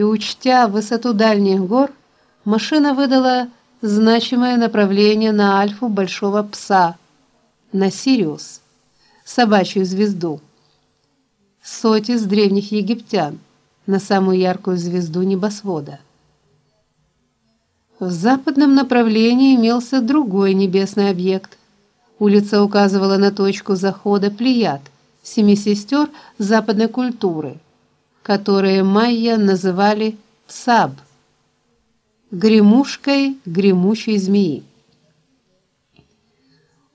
и учтя высоту дальних гор, машина выдала значимое направление на альфу большого пса, на Сириус, собачью звезду. Сотис древних египтян на самую яркую звезду небосвода. В западном направлении имелся другой небесный объект. Улица указывала на точку захода Плеяд, семи сестер западной культуры, которые майя называли Цаб, гремушкой гремучей змеи.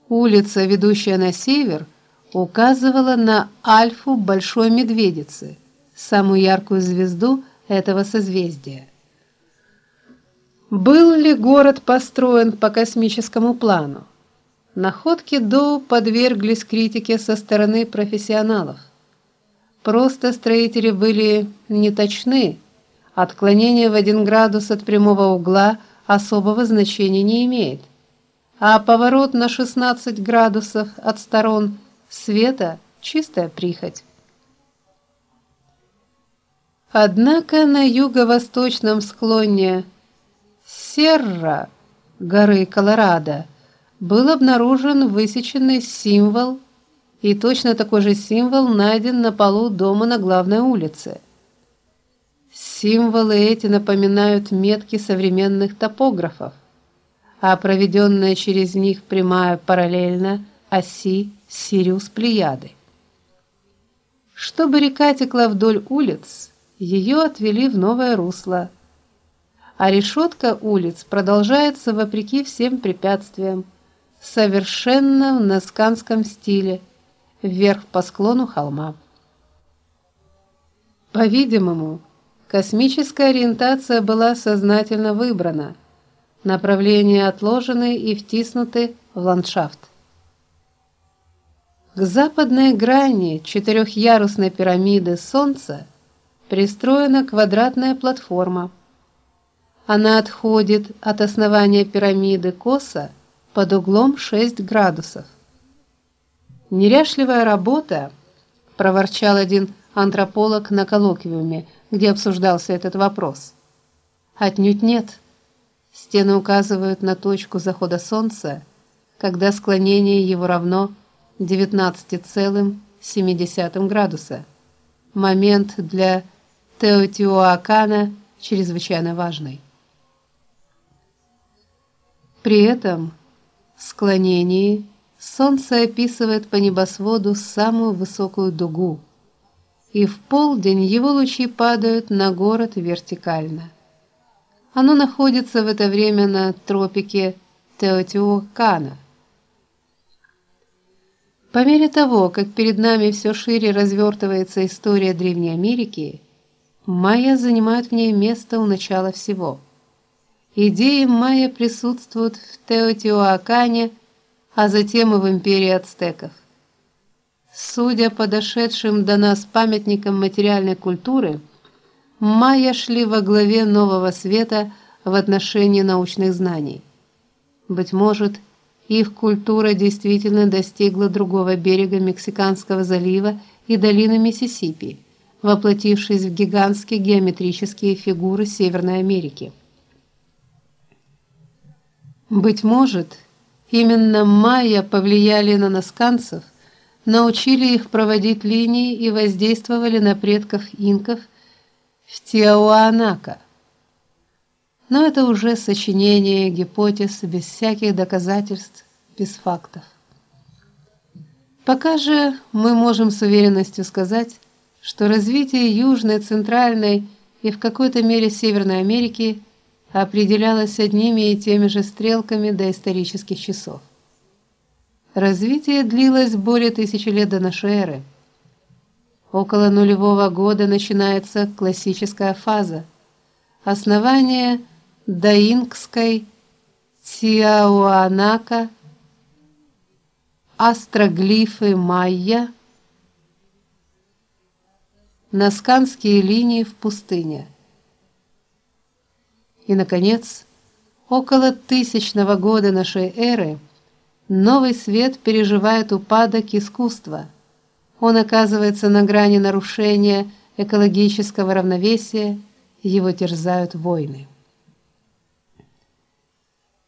Улица, ведущая на север, указывала на Альфу большой медведицы, самую яркую звезду этого созвездия. Был ли город построен по космическому плану? Находки Доу подверглись критике со стороны профессионалов. Просто строители были неточны. Отклонение в один градус от прямого угла особого значения не имеет. А поворот на 16 градусов от сторон света чистая прихоть. Однако на юго-восточном склоне Серра, горы Колорадо, был обнаружен высеченный символ, и точно такой же символ найден на полу дома на главной улице. Символы эти напоминают метки современных топографов, а проведенная через них прямая параллельно оси Сириус-Плеяды. Чтобы река текла вдоль улиц, ее отвели в новое русло а решетка улиц продолжается вопреки всем препятствиям, совершенно в насканском стиле, вверх по склону холма. По-видимому, космическая ориентация была сознательно выбрана, направления отложены и втиснуты в ландшафт. К западной грани четырехъярусной пирамиды Солнца пристроена квадратная платформа она отходит от основания пирамиды косо под углом 6 градусов. Неряшливая работа, проворчал один антрополог на коллоквиуме, где обсуждался этот вопрос. Отнюдь нет. Стены указывают на точку захода солнца, когда склонение его равно 19,7 градуса. Момент для Теотиуакана чрезвычайно важный. При этом склонении солнце описывает по небосводу самую высокую дугу, и в полдень его лучи падают на город вертикально. Оно находится в это время на тропике Теотиуакана. По мере того, как перед нами все шире развертывается история Древней Америки, майя занимают в ней место у начала всего. Идеи майя присутствуют в Теотиуакане, а затем и в империи ацтеков. Судя по дошедшим до нас памятникам материальной культуры, майя шли во главе нового света в отношении научных знаний. Быть может, их культура действительно достигла другого берега Мексиканского залива и долины Миссисипи, воплотившись в гигантские геометрические фигуры Северной Америки. Быть может, именно майя повлияли на насканцев, научили их проводить линии и воздействовали на предков инков в Тиауанака. Но это уже сочинение гипотез без всяких доказательств, без фактов. Пока же мы можем с уверенностью сказать, что развитие Южной, Центральной и в какой-то мере Северной Америки определялось одними и теми же стрелками до исторических часов. Развитие длилось более тысячи лет до нашей эры. Около нулевого года начинается классическая фаза. Основание даингской Тиауанака, астроглифы майя, насканские линии в пустыне – и наконец, около тысячного года нашей эры новый свет переживает упадок искусства. Он оказывается на грани нарушения экологического равновесия, его терзают войны.